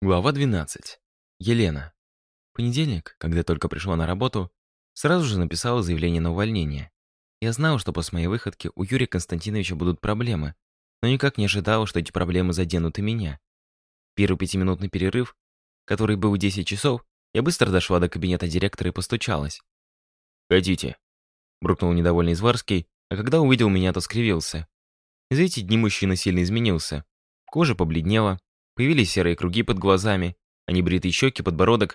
Глава 12. Елена. В понедельник, когда только пришла на работу, сразу же написала заявление на увольнение. Я знала, что после моей выходки у Юрия Константиновича будут проблемы, но никак не ожидала, что эти проблемы заденут и меня. Первый пятиминутный перерыв, который был 10 часов, я быстро дошла до кабинета директора и постучалась. «Ходите», — буркнул недовольный Изварский, а когда увидел меня, то скривился. За эти дни мужчина сильно изменился. Кожа побледнела, Появились серые круги под глазами, а небритые щеки, подбородок.